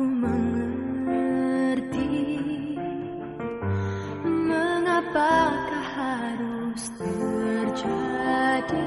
Ku mengerti Mengapakah harus terjadi.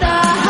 the